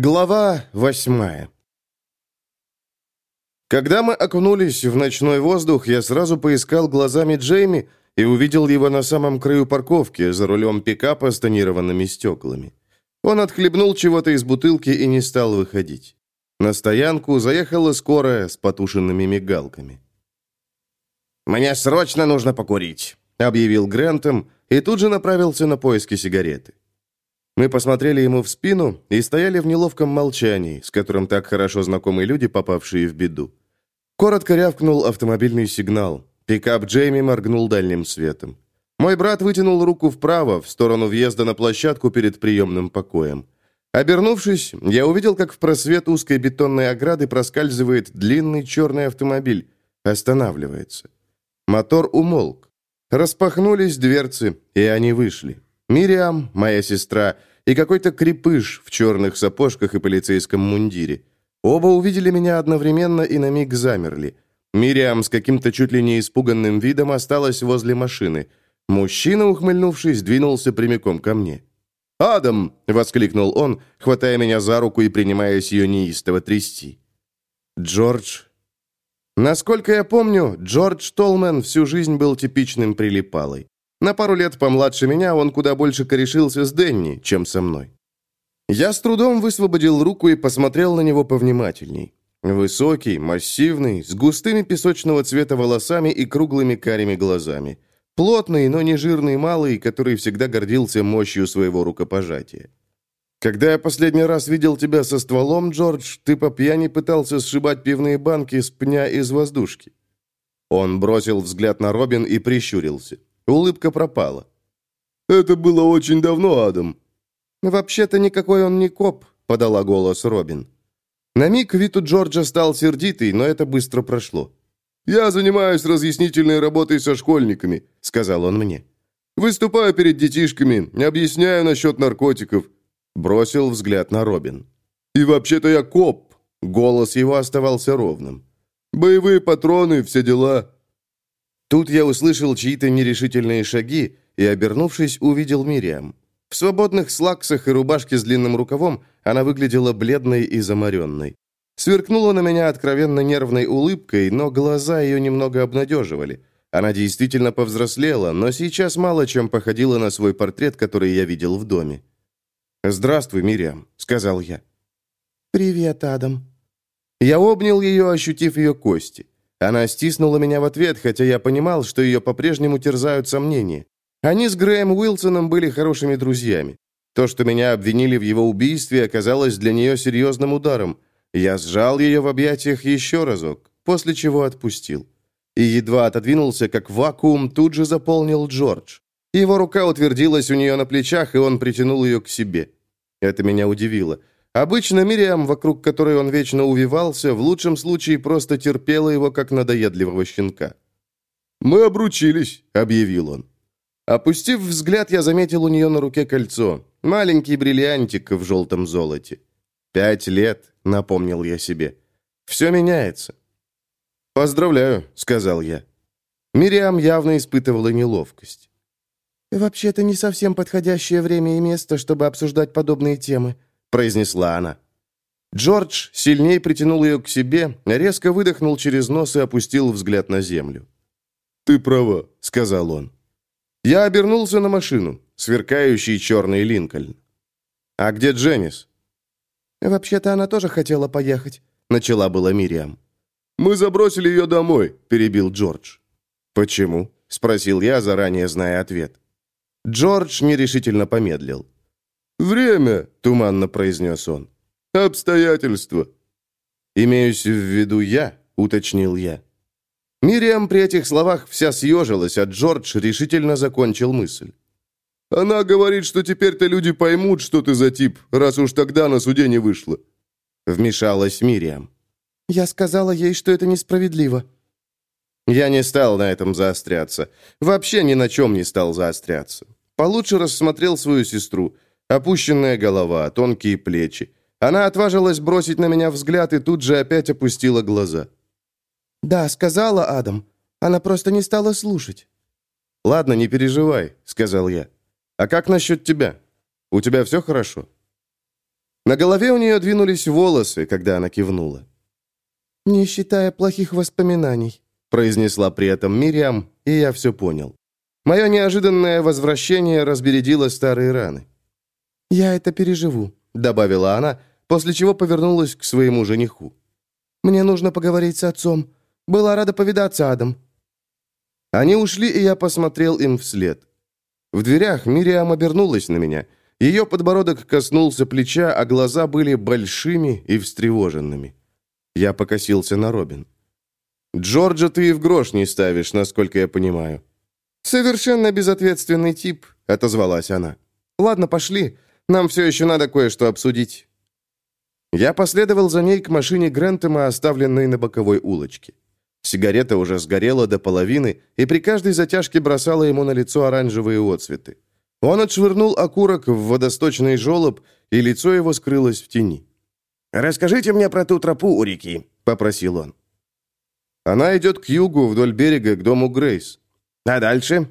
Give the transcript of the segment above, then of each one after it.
Глава восьмая Когда мы окунулись в ночной воздух, я сразу поискал глазами Джейми и увидел его на самом краю парковки, за рулем пикапа с тонированными стеклами. Он отхлебнул чего-то из бутылки и не стал выходить. На стоянку заехала скорая с потушенными мигалками. «Мне срочно нужно покурить», — объявил Грентом и тут же направился на поиски сигареты. Мы посмотрели ему в спину и стояли в неловком молчании, с которым так хорошо знакомы люди, попавшие в беду. Коротко рявкнул автомобильный сигнал. Пикап Джейми моргнул дальним светом. Мой брат вытянул руку вправо, в сторону въезда на площадку перед приемным покоем. Обернувшись, я увидел, как в просвет узкой бетонной ограды проскальзывает длинный черный автомобиль. Останавливается. Мотор умолк. Распахнулись дверцы, и они вышли. Мириам, моя сестра, и какой-то крепыш в черных сапожках и полицейском мундире. Оба увидели меня одновременно и на миг замерли. Мириам с каким-то чуть ли не испуганным видом осталась возле машины. Мужчина, ухмыльнувшись, двинулся прямиком ко мне. «Адам!» — воскликнул он, хватая меня за руку и принимаясь ее неистово трясти. «Джордж...» Насколько я помню, Джордж Толмен всю жизнь был типичным прилипалой. На пару лет помладше меня он куда больше корешился с Денни, чем со мной. Я с трудом высвободил руку и посмотрел на него повнимательней. Высокий, массивный, с густыми песочного цвета волосами и круглыми карими глазами. Плотный, но не жирный малый, который всегда гордился мощью своего рукопожатия. «Когда я последний раз видел тебя со стволом, Джордж, ты по пьяни пытался сшибать пивные банки с пня из воздушки». Он бросил взгляд на Робин и прищурился. Улыбка пропала. «Это было очень давно, Адам». «Вообще-то никакой он не коп», — подала голос Робин. На миг вид у Джорджа стал сердитый, но это быстро прошло. «Я занимаюсь разъяснительной работой со школьниками», — сказал он мне. «Выступаю перед детишками, объясняю насчет наркотиков». Бросил взгляд на Робин. «И вообще-то я коп». Голос его оставался ровным. «Боевые патроны, все дела. Тут я услышал чьи-то нерешительные шаги и, обернувшись, увидел Мириам. В свободных слаксах и рубашке с длинным рукавом она выглядела бледной и заморенной. Сверкнула на меня откровенно нервной улыбкой, но глаза ее немного обнадеживали. Она действительно повзрослела, но сейчас мало чем походила на свой портрет, который я видел в доме. «Здравствуй, Мириам», — сказал я. «Привет, Адам». Я обнял ее, ощутив ее кости. Она стиснула меня в ответ, хотя я понимал, что ее по-прежнему терзают сомнения. Они с Грэем Уилсоном были хорошими друзьями. То, что меня обвинили в его убийстве, оказалось для нее серьезным ударом. Я сжал ее в объятиях еще разок, после чего отпустил. И едва отодвинулся, как вакуум тут же заполнил Джордж. Его рука утвердилась у нее на плечах, и он притянул ее к себе. Это меня удивило. Обычно Мириам, вокруг которой он вечно увивался, в лучшем случае просто терпела его, как надоедливого щенка. «Мы обручились», — объявил он. Опустив взгляд, я заметил у нее на руке кольцо. Маленький бриллиантик в желтом золоте. «Пять лет», — напомнил я себе. «Все меняется». «Поздравляю», — сказал я. Мириам явно испытывала неловкость. «Вообще-то не совсем подходящее время и место, чтобы обсуждать подобные темы», произнесла она. Джордж сильнее притянул ее к себе, резко выдохнул через нос и опустил взгляд на землю. «Ты права», — сказал он. Я обернулся на машину, сверкающий черный Линкольн. «А где Дженнис?» «Вообще-то она тоже хотела поехать», — начала была Мириам. «Мы забросили ее домой», — перебил Джордж. «Почему?» — спросил я, заранее зная ответ. Джордж нерешительно помедлил. «Время», — туманно произнес он. «Обстоятельства». «Имеюсь в виду я», — уточнил я. Мириам при этих словах вся съежилась, а Джордж решительно закончил мысль. «Она говорит, что теперь-то люди поймут, что ты за тип, раз уж тогда на суде не вышло». Вмешалась Мириам. «Я сказала ей, что это несправедливо». Я не стал на этом заостряться. Вообще ни на чем не стал заостряться. Получше рассмотрел свою сестру — Опущенная голова, тонкие плечи. Она отважилась бросить на меня взгляд и тут же опять опустила глаза. «Да, сказала Адам. Она просто не стала слушать». «Ладно, не переживай», — сказал я. «А как насчет тебя? У тебя все хорошо?» На голове у нее двинулись волосы, когда она кивнула. «Не считая плохих воспоминаний», — произнесла при этом Мириам, и я все понял. Мое неожиданное возвращение разбередило старые раны. «Я это переживу», — добавила она, после чего повернулась к своему жениху. «Мне нужно поговорить с отцом. Была рада повидаться, Адам». Они ушли, и я посмотрел им вслед. В дверях Мириам обернулась на меня. Ее подбородок коснулся плеча, а глаза были большими и встревоженными. Я покосился на Робин. «Джорджа ты и в грош не ставишь, насколько я понимаю». «Совершенно безответственный тип», — отозвалась она. «Ладно, пошли. Нам все еще надо кое-что обсудить». Я последовал за ней к машине Грентема, оставленной на боковой улочке. Сигарета уже сгорела до половины, и при каждой затяжке бросала ему на лицо оранжевые отцветы. Он отшвырнул окурок в водосточный желоб, и лицо его скрылось в тени. «Расскажите мне про ту тропу у реки», — попросил он. Она идет к югу, вдоль берега, к дому Грейс. А дальше?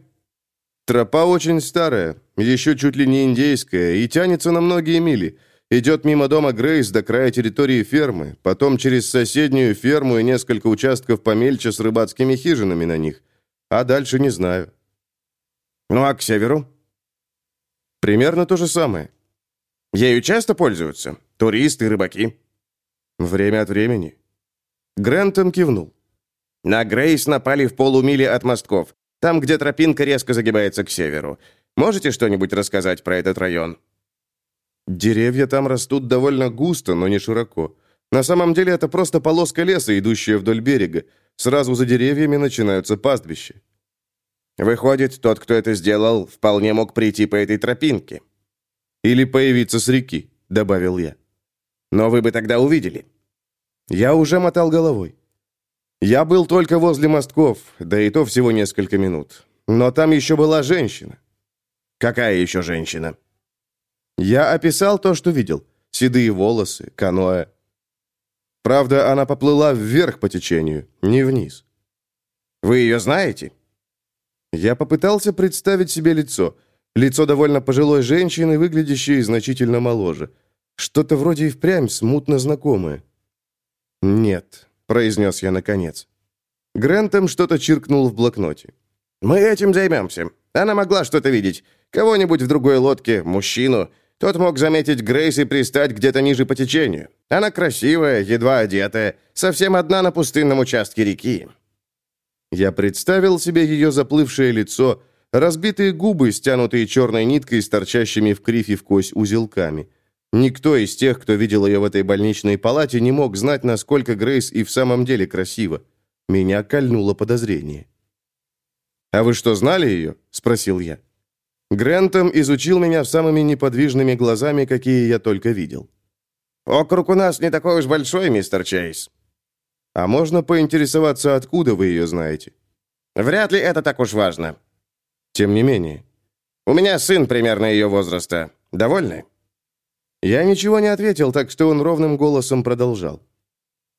Тропа очень старая, еще чуть ли не индейская, и тянется на многие мили. Идет мимо дома Грейс до края территории фермы, потом через соседнюю ферму и несколько участков помельче с рыбацкими хижинами на них. А дальше не знаю. Ну а к северу? Примерно то же самое. Ею часто пользуются? Туристы, рыбаки? Время от времени. Грентом кивнул. На Грейс напали в полумиле от мостков. Там, где тропинка резко загибается к северу. Можете что-нибудь рассказать про этот район? Деревья там растут довольно густо, но не широко. На самом деле это просто полоска леса, идущая вдоль берега. Сразу за деревьями начинаются пастбища. Выходит, тот, кто это сделал, вполне мог прийти по этой тропинке. Или появиться с реки, добавил я. Но вы бы тогда увидели. Я уже мотал головой. Я был только возле мостков, да и то всего несколько минут. Но там еще была женщина. Какая еще женщина? Я описал то, что видел. Седые волосы, каноэ. Правда, она поплыла вверх по течению, не вниз. Вы ее знаете? Я попытался представить себе лицо. Лицо довольно пожилой женщины, выглядящей значительно моложе. Что-то вроде и впрямь смутно знакомое. «Нет», — произнес я наконец. Грентом что-то чиркнул в блокноте. «Мы этим займемся. Она могла что-то видеть. Кого-нибудь в другой лодке, мужчину. Тот мог заметить Грейс и пристать где-то ниже по течению. Она красивая, едва одетая, совсем одна на пустынном участке реки. Я представил себе ее заплывшее лицо, разбитые губы, стянутые черной ниткой с торчащими в кривь и в кость узелками. Никто из тех, кто видел ее в этой больничной палате, не мог знать, насколько Грейс и в самом деле красива. Меня кольнуло подозрение. «А вы что, знали ее?» – спросил я. Грентом изучил меня самыми неподвижными глазами, какие я только видел. «Округ у нас не такой уж большой, мистер Чейз». «А можно поинтересоваться, откуда вы ее знаете?» «Вряд ли это так уж важно». «Тем не менее». «У меня сын примерно ее возраста. Довольны?» Я ничего не ответил, так что он ровным голосом продолжал.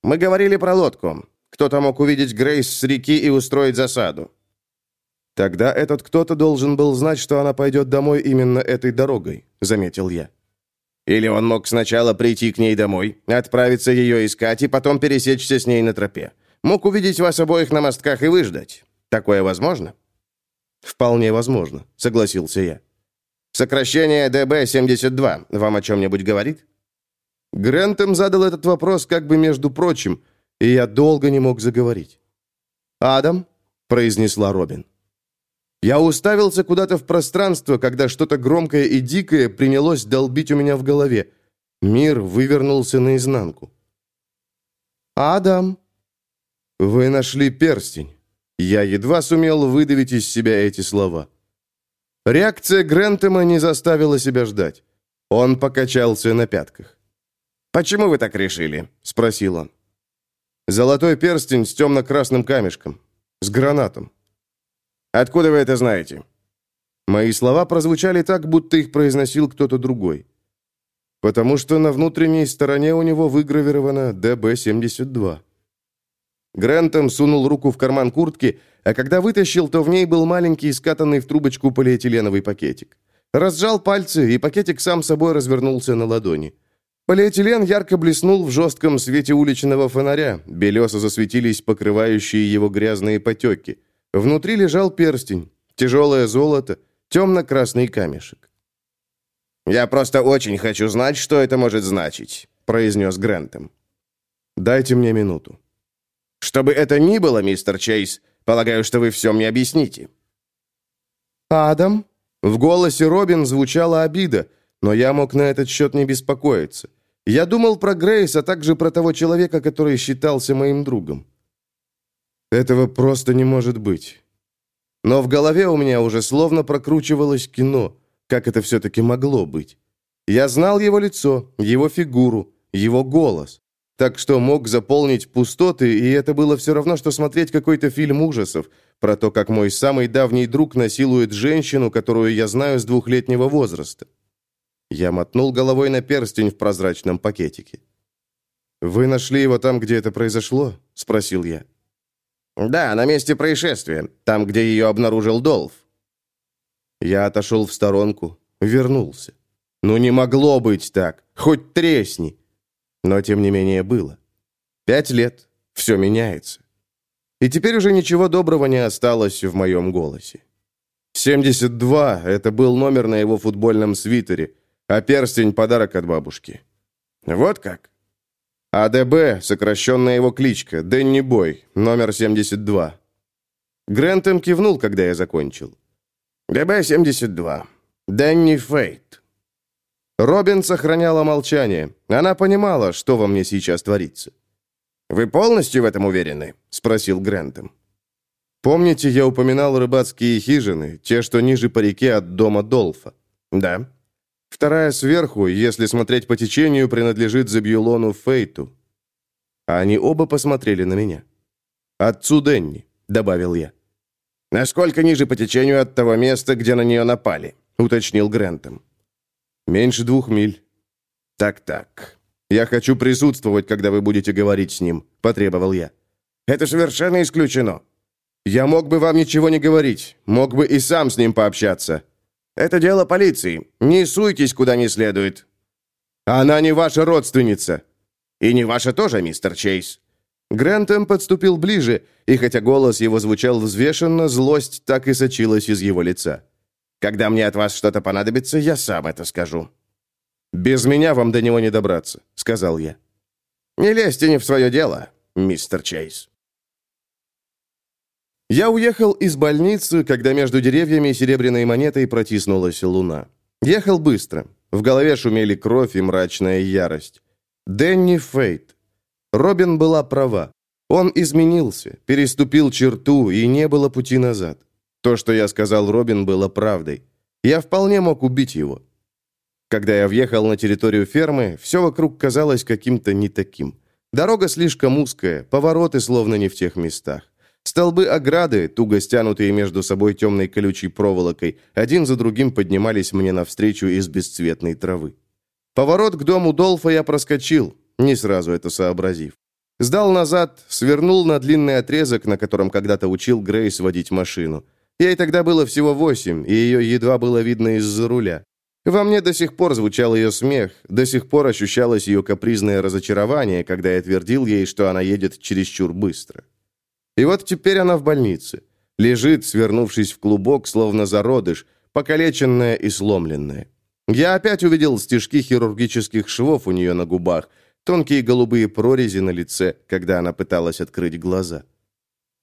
«Мы говорили про лодку. Кто-то мог увидеть Грейс с реки и устроить засаду. «Тогда этот кто-то должен был знать, что она пойдет домой именно этой дорогой», — заметил я. «Или он мог сначала прийти к ней домой, отправиться ее искать и потом пересечься с ней на тропе. Мог увидеть вас обоих на мостках и выждать. Такое возможно?» «Вполне возможно», — согласился я. «Сокращение ДБ-72 вам о чем-нибудь говорит?» Грентом задал этот вопрос как бы между прочим, и я долго не мог заговорить. «Адам», — произнесла Робин. Я уставился куда-то в пространство, когда что-то громкое и дикое принялось долбить у меня в голове. Мир вывернулся наизнанку. «Адам!» «Вы нашли перстень». Я едва сумел выдавить из себя эти слова. Реакция Грентема не заставила себя ждать. Он покачался на пятках. «Почему вы так решили?» — спросил он. «Золотой перстень с темно-красным камешком. С гранатом. Откуда вы это знаете?» Мои слова прозвучали так, будто их произносил кто-то другой. Потому что на внутренней стороне у него выгравировано ДБ-72. Грентом сунул руку в карман куртки, а когда вытащил, то в ней был маленький скатанный в трубочку полиэтиленовый пакетик. Разжал пальцы, и пакетик сам собой развернулся на ладони. Полиэтилен ярко блеснул в жестком свете уличного фонаря. Белесо засветились покрывающие его грязные потеки. Внутри лежал перстень, тяжелое золото, темно-красный камешек. «Я просто очень хочу знать, что это может значить», — произнес Грентом. «Дайте мне минуту». «Чтобы это ни было, мистер Чейз, полагаю, что вы все мне объясните». «Адам?» В голосе Робин звучала обида, но я мог на этот счет не беспокоиться. Я думал про Грейс, а также про того человека, который считался моим другом. Этого просто не может быть. Но в голове у меня уже словно прокручивалось кино, как это все-таки могло быть. Я знал его лицо, его фигуру, его голос. Так что мог заполнить пустоты, и это было все равно, что смотреть какой-то фильм ужасов про то, как мой самый давний друг насилует женщину, которую я знаю с двухлетнего возраста. Я мотнул головой на перстень в прозрачном пакетике. «Вы нашли его там, где это произошло?» — спросил я. «Да, на месте происшествия, там, где ее обнаружил Долф». Я отошел в сторонку, вернулся. Ну не могло быть так, хоть тресни. Но тем не менее было. Пять лет, все меняется. И теперь уже ничего доброго не осталось в моем голосе. 72 — это был номер на его футбольном свитере, а перстень — подарок от бабушки. Вот как? АДБ, сокращенная его кличка, Дэнни Бой, номер 72. Грентем кивнул, когда я закончил. ДБ-72. Дэнни Фейт. Робин сохраняла молчание. Она понимала, что во мне сейчас творится. «Вы полностью в этом уверены?» — спросил Грентем. «Помните, я упоминал рыбацкие хижины, те, что ниже по реке от дома Долфа?» «Да». Вторая сверху, если смотреть по течению, принадлежит Забьюлону Фейту. Они оба посмотрели на меня. «Отцу Денни», — добавил я. «Насколько ниже по течению от того места, где на нее напали?» — уточнил Грентом. «Меньше двух миль». «Так-так. Я хочу присутствовать, когда вы будете говорить с ним», — потребовал я. «Это совершенно исключено». «Я мог бы вам ничего не говорить, мог бы и сам с ним пообщаться». Это дело полиции. Не суйтесь куда не следует». «Она не ваша родственница». «И не ваша тоже, мистер Чейз». Грентем подступил ближе, и хотя голос его звучал взвешенно, злость так и сочилась из его лица. «Когда мне от вас что-то понадобится, я сам это скажу». «Без меня вам до него не добраться», — сказал я. «Не лезьте не в свое дело, мистер Чейз». Я уехал из больницы, когда между деревьями и серебряной монетой протиснулась луна. Ехал быстро. В голове шумели кровь и мрачная ярость. Дэнни Фейт. Робин была права. Он изменился, переступил черту, и не было пути назад. То, что я сказал Робин, было правдой. Я вполне мог убить его. Когда я въехал на территорию фермы, все вокруг казалось каким-то не таким. Дорога слишком узкая, повороты словно не в тех местах. Столбы ограды, туго стянутые между собой темной колючей проволокой, один за другим поднимались мне навстречу из бесцветной травы. Поворот к дому Долфа я проскочил, не сразу это сообразив. Сдал назад, свернул на длинный отрезок, на котором когда-то учил Грейс водить машину. Ей тогда было всего восемь, и ее едва было видно из-за руля. Во мне до сих пор звучал ее смех, до сих пор ощущалось ее капризное разочарование, когда я твердил ей, что она едет чересчур быстро. И вот теперь она в больнице. Лежит, свернувшись в клубок, словно зародыш, покалеченная и сломленная. Я опять увидел стежки хирургических швов у нее на губах, тонкие голубые прорези на лице, когда она пыталась открыть глаза.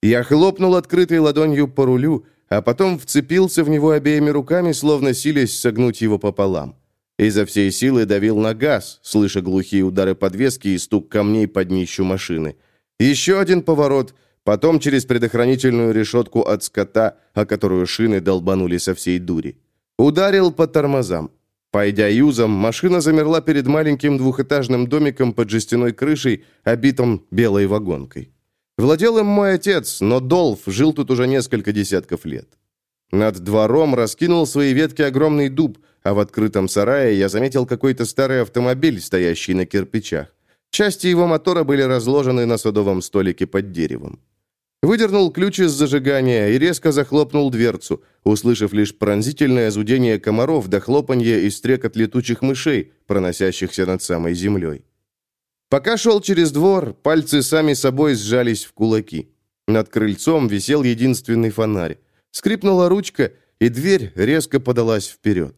Я хлопнул открытой ладонью по рулю, а потом вцепился в него обеими руками, словно силясь согнуть его пополам. Изо всей силы давил на газ, слыша глухие удары подвески и стук камней под днищу машины. Еще один поворот, Потом через предохранительную решетку от скота, о которую шины долбанули со всей дури. Ударил по тормозам. Пойдя юзом, машина замерла перед маленьким двухэтажным домиком под жестяной крышей, обитым белой вагонкой. Владел им мой отец, но Долф жил тут уже несколько десятков лет. Над двором раскинул свои ветки огромный дуб, а в открытом сарае я заметил какой-то старый автомобиль, стоящий на кирпичах. Части его мотора были разложены на садовом столике под деревом. Выдернул ключ из зажигания и резко захлопнул дверцу, услышав лишь пронзительное зудение комаров до хлопанья и стрекот летучих мышей, проносящихся над самой землей. Пока шел через двор, пальцы сами собой сжались в кулаки. Над крыльцом висел единственный фонарь. Скрипнула ручка, и дверь резко подалась вперед.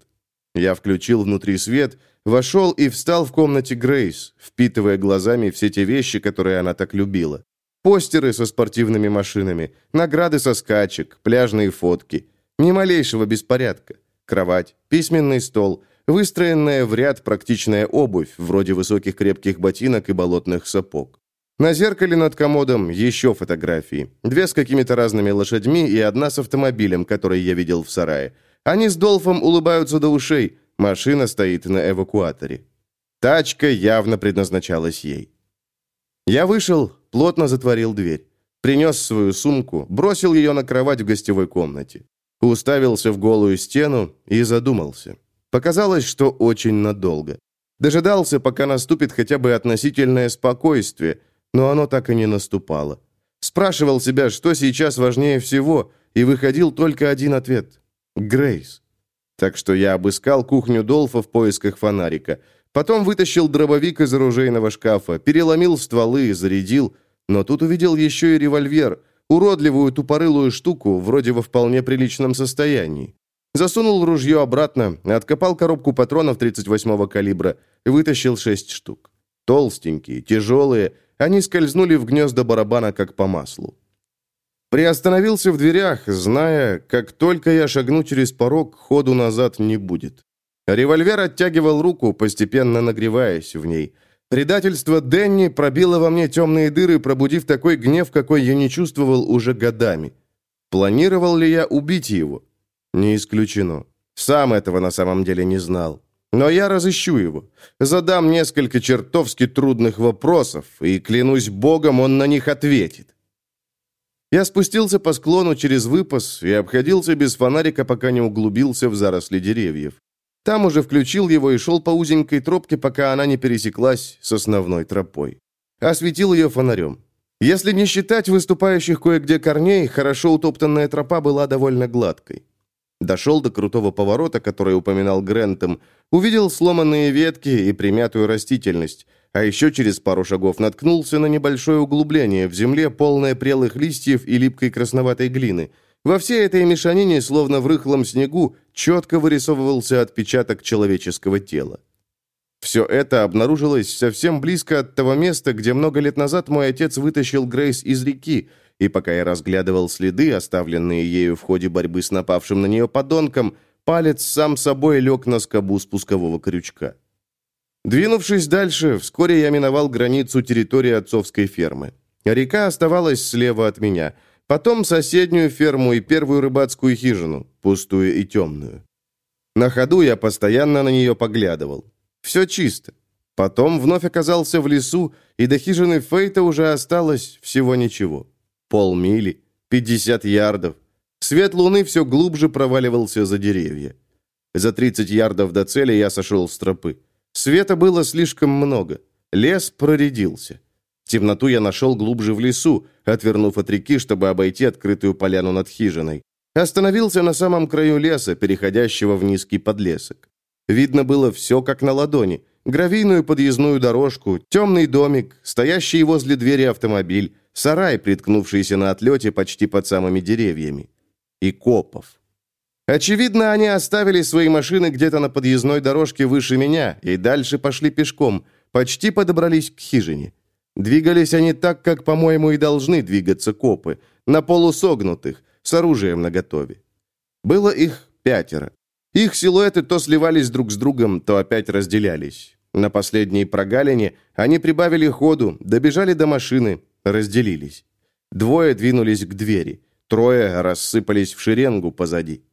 Я включил внутри свет, вошел и встал в комнате Грейс, впитывая глазами все те вещи, которые она так любила. Постеры со спортивными машинами, награды со скачек, пляжные фотки. Ни малейшего беспорядка. Кровать, письменный стол, выстроенная в ряд практичная обувь, вроде высоких крепких ботинок и болотных сапог. На зеркале над комодом еще фотографии. Две с какими-то разными лошадьми и одна с автомобилем, который я видел в сарае. Они с Долфом улыбаются до ушей. Машина стоит на эвакуаторе. Тачка явно предназначалась ей. Я вышел, плотно затворил дверь. Принес свою сумку, бросил ее на кровать в гостевой комнате. Уставился в голую стену и задумался. Показалось, что очень надолго. Дожидался, пока наступит хотя бы относительное спокойствие, но оно так и не наступало. Спрашивал себя, что сейчас важнее всего, и выходил только один ответ – Грейс. Так что я обыскал кухню Долфа в поисках фонарика. Потом вытащил дробовик из оружейного шкафа, переломил стволы, зарядил, но тут увидел еще и револьвер, уродливую тупорылую штуку, вроде во вполне приличном состоянии. Засунул ружье обратно, откопал коробку патронов 38-го калибра и вытащил шесть штук. Толстенькие, тяжелые – они скользнули в гнезда барабана, как по маслу. Приостановился в дверях, зная, как только я шагну через порог, ходу назад не будет. Револьвер оттягивал руку, постепенно нагреваясь в ней. Предательство Денни пробило во мне темные дыры, пробудив такой гнев, какой я не чувствовал уже годами. Планировал ли я убить его? Не исключено. Сам этого на самом деле не знал. Но я разыщу его. Задам несколько чертовски трудных вопросов, и, клянусь богом, он на них ответит. Я спустился по склону через выпас и обходился без фонарика, пока не углубился в заросли деревьев. Там уже включил его и шел по узенькой тропке, пока она не пересеклась с основной тропой. Осветил ее фонарем. Если не считать выступающих кое-где корней, хорошо утоптанная тропа была довольно гладкой. Дошел до крутого поворота, который упоминал Грентом, увидел сломанные ветки и примятую растительность, а еще через пару шагов наткнулся на небольшое углубление в земле, полное прелых листьев и липкой красноватой глины. Во всей этой мешанине, словно в рыхлом снегу, четко вырисовывался отпечаток человеческого тела. Все это обнаружилось совсем близко от того места, где много лет назад мой отец вытащил Грейс из реки, и пока я разглядывал следы, оставленные ею в ходе борьбы с напавшим на нее подонком, палец сам собой лег на скобу спускового крючка. Двинувшись дальше, вскоре я миновал границу территории отцовской фермы. Река оставалась слева от меня, потом соседнюю ферму и первую рыбацкую хижину, пустую и темную. На ходу я постоянно на нее поглядывал. Все чисто. Потом вновь оказался в лесу, и до хижины Фейта уже осталось всего ничего. Полмили, 50 ярдов. Свет луны все глубже проваливался за деревья. За 30 ярдов до цели я сошел с тропы. Света было слишком много. Лес проредился. Темноту я нашел глубже в лесу, отвернув от реки, чтобы обойти открытую поляну над хижиной. Остановился на самом краю леса, переходящего в низкий подлесок. Видно было все как на ладони. Гравийную подъездную дорожку, темный домик, стоящий возле двери автомобиль, Сарай, приткнувшийся на отлете почти под самыми деревьями. И копов. Очевидно, они оставили свои машины где-то на подъездной дорожке выше меня и дальше пошли пешком, почти подобрались к хижине. Двигались они так, как, по-моему, и должны двигаться копы, на полусогнутых, с оружием наготове. Было их пятеро. Их силуэты то сливались друг с другом, то опять разделялись. На последней прогалине они прибавили ходу, добежали до машины, разделились. Двое двинулись к двери, трое рассыпались в шеренгу позади.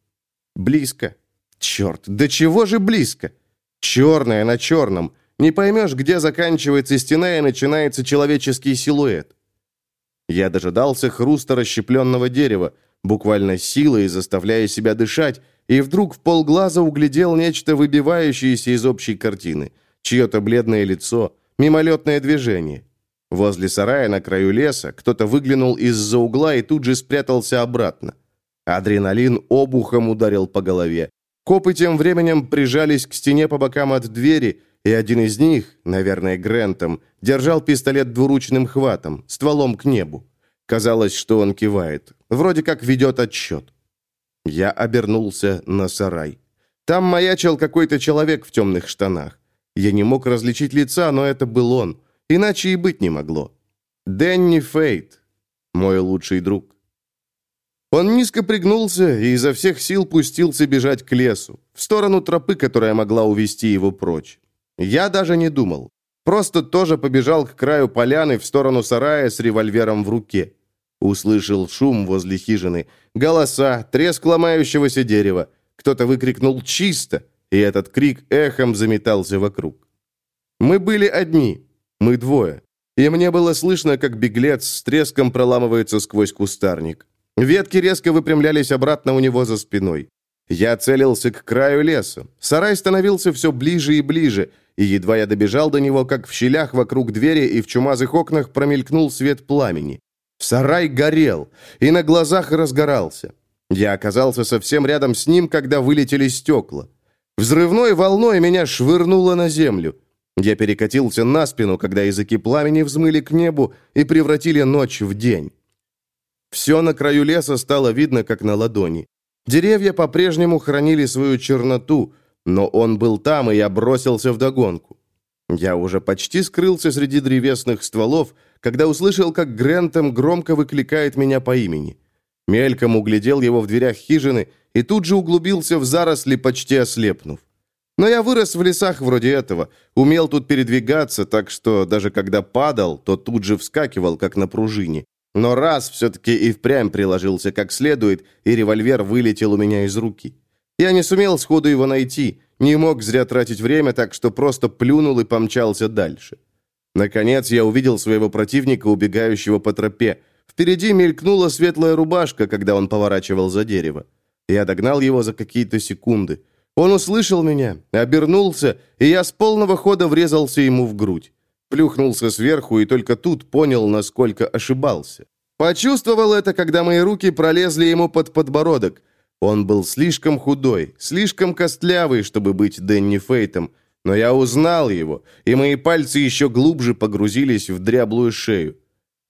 Близко. Черт, до чего же близко? Черное на черном. Не поймешь, где заканчивается стена и начинается человеческий силуэт. Я дожидался хруста расщепленного дерева, буквально силой заставляя себя дышать, и вдруг в полглаза углядел нечто выбивающееся из общей картины. Чье-то бледное лицо, мимолетное движение. Возле сарая на краю леса кто-то выглянул из-за угла и тут же спрятался обратно. Адреналин обухом ударил по голове. Копы тем временем прижались к стене по бокам от двери, и один из них, наверное, Грентом, держал пистолет двуручным хватом, стволом к небу. Казалось, что он кивает. Вроде как ведет отсчет. Я обернулся на сарай. Там маячил какой-то человек в темных штанах. Я не мог различить лица, но это был он. Иначе и быть не могло. Дэнни Фейт, мой лучший друг. Он низко пригнулся и изо всех сил пустился бежать к лесу, в сторону тропы, которая могла увести его прочь. Я даже не думал. Просто тоже побежал к краю поляны в сторону сарая с револьвером в руке. Услышал шум возле хижины, голоса, треск ломающегося дерева. Кто-то выкрикнул «Чисто!», и этот крик эхом заметался вокруг. Мы были одни, мы двое. И мне было слышно, как беглец с треском проламывается сквозь кустарник. Ветки резко выпрямлялись обратно у него за спиной. Я целился к краю леса. Сарай становился все ближе и ближе, и едва я добежал до него, как в щелях вокруг двери и в чумазых окнах промелькнул свет пламени. Сарай горел и на глазах разгорался. Я оказался совсем рядом с ним, когда вылетели стекла. Взрывной волной меня швырнуло на землю. Я перекатился на спину, когда языки пламени взмыли к небу и превратили ночь в день. Все на краю леса стало видно, как на ладони. Деревья по-прежнему хранили свою черноту, но он был там, и я бросился вдогонку. Я уже почти скрылся среди древесных стволов, когда услышал, как Грентом громко выкликает меня по имени. Мельком углядел его в дверях хижины и тут же углубился в заросли, почти ослепнув. Но я вырос в лесах вроде этого, умел тут передвигаться, так что даже когда падал, то тут же вскакивал, как на пружине. Но раз все-таки и впрямь приложился как следует, и револьвер вылетел у меня из руки. Я не сумел сходу его найти, не мог зря тратить время, так что просто плюнул и помчался дальше. Наконец я увидел своего противника, убегающего по тропе. Впереди мелькнула светлая рубашка, когда он поворачивал за дерево. Я догнал его за какие-то секунды. Он услышал меня, обернулся, и я с полного хода врезался ему в грудь. Плюхнулся сверху и только тут понял, насколько ошибался. Почувствовал это, когда мои руки пролезли ему под подбородок. Он был слишком худой, слишком костлявый, чтобы быть Дэнни Фейтом, но я узнал его, и мои пальцы еще глубже погрузились в дряблую шею.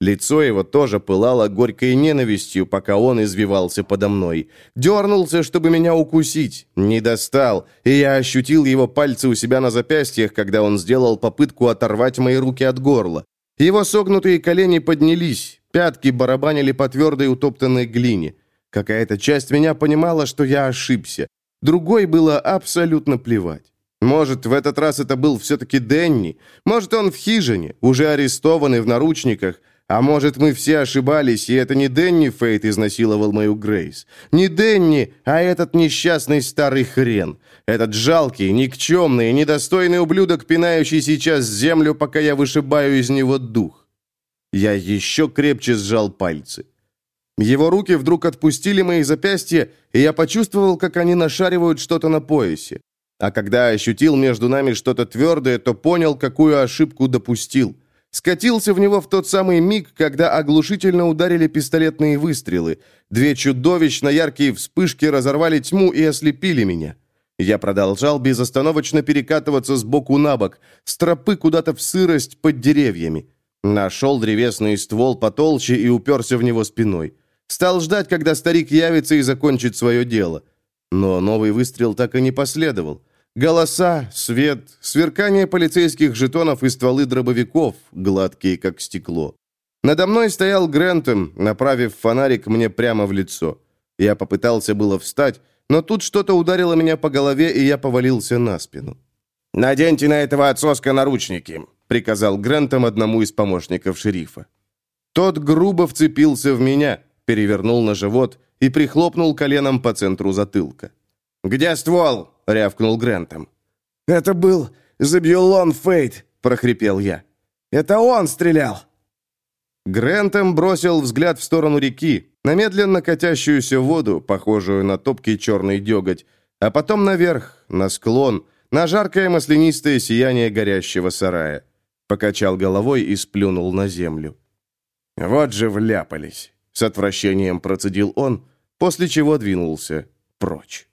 Лицо его тоже пылало горькой ненавистью, пока он извивался подо мной. Дернулся, чтобы меня укусить. Не достал, и я ощутил его пальцы у себя на запястьях, когда он сделал попытку оторвать мои руки от горла. Его согнутые колени поднялись, пятки барабанили по твердой утоптанной глине. Какая-то часть меня понимала, что я ошибся. Другой было абсолютно плевать. Может, в этот раз это был все-таки Денни. Может, он в хижине, уже арестованный в наручниках. А может, мы все ошибались, и это не Денни Фейт изнасиловал мою Грейс. Не Денни, а этот несчастный старый хрен. Этот жалкий, никчемный, недостойный ублюдок, пинающий сейчас землю, пока я вышибаю из него дух. Я еще крепче сжал пальцы. Его руки вдруг отпустили мои запястья, и я почувствовал, как они нашаривают что-то на поясе. А когда ощутил между нами что-то твердое, то понял, какую ошибку допустил. Скатился в него в тот самый миг, когда оглушительно ударили пистолетные выстрелы. Две чудовищно яркие вспышки разорвали тьму и ослепили меня. Я продолжал безостановочно перекатываться с боку на бок, с тропы куда-то в сырость под деревьями. Нашел древесный ствол потолще и уперся в него спиной. Стал ждать, когда старик явится и закончит свое дело. Но новый выстрел так и не последовал. Голоса, свет, сверкание полицейских жетонов и стволы дробовиков, гладкие как стекло. Надо мной стоял Грентом, направив фонарик мне прямо в лицо. Я попытался было встать, но тут что-то ударило меня по голове, и я повалился на спину. «Наденьте на этого отсоска наручники», — приказал Грентом одному из помощников шерифа. Тот грубо вцепился в меня, перевернул на живот и прихлопнул коленом по центру затылка. «Где ствол?» — рявкнул Грентом. «Это был Забьюлон Фейт», — прохрипел я. «Это он стрелял!» Грентом бросил взгляд в сторону реки, на медленно катящуюся воду, похожую на топкий черный деготь, а потом наверх, на склон, на жаркое маслянистое сияние горящего сарая. Покачал головой и сплюнул на землю. «Вот же вляпались!» С отвращением процедил он, после чего двинулся прочь.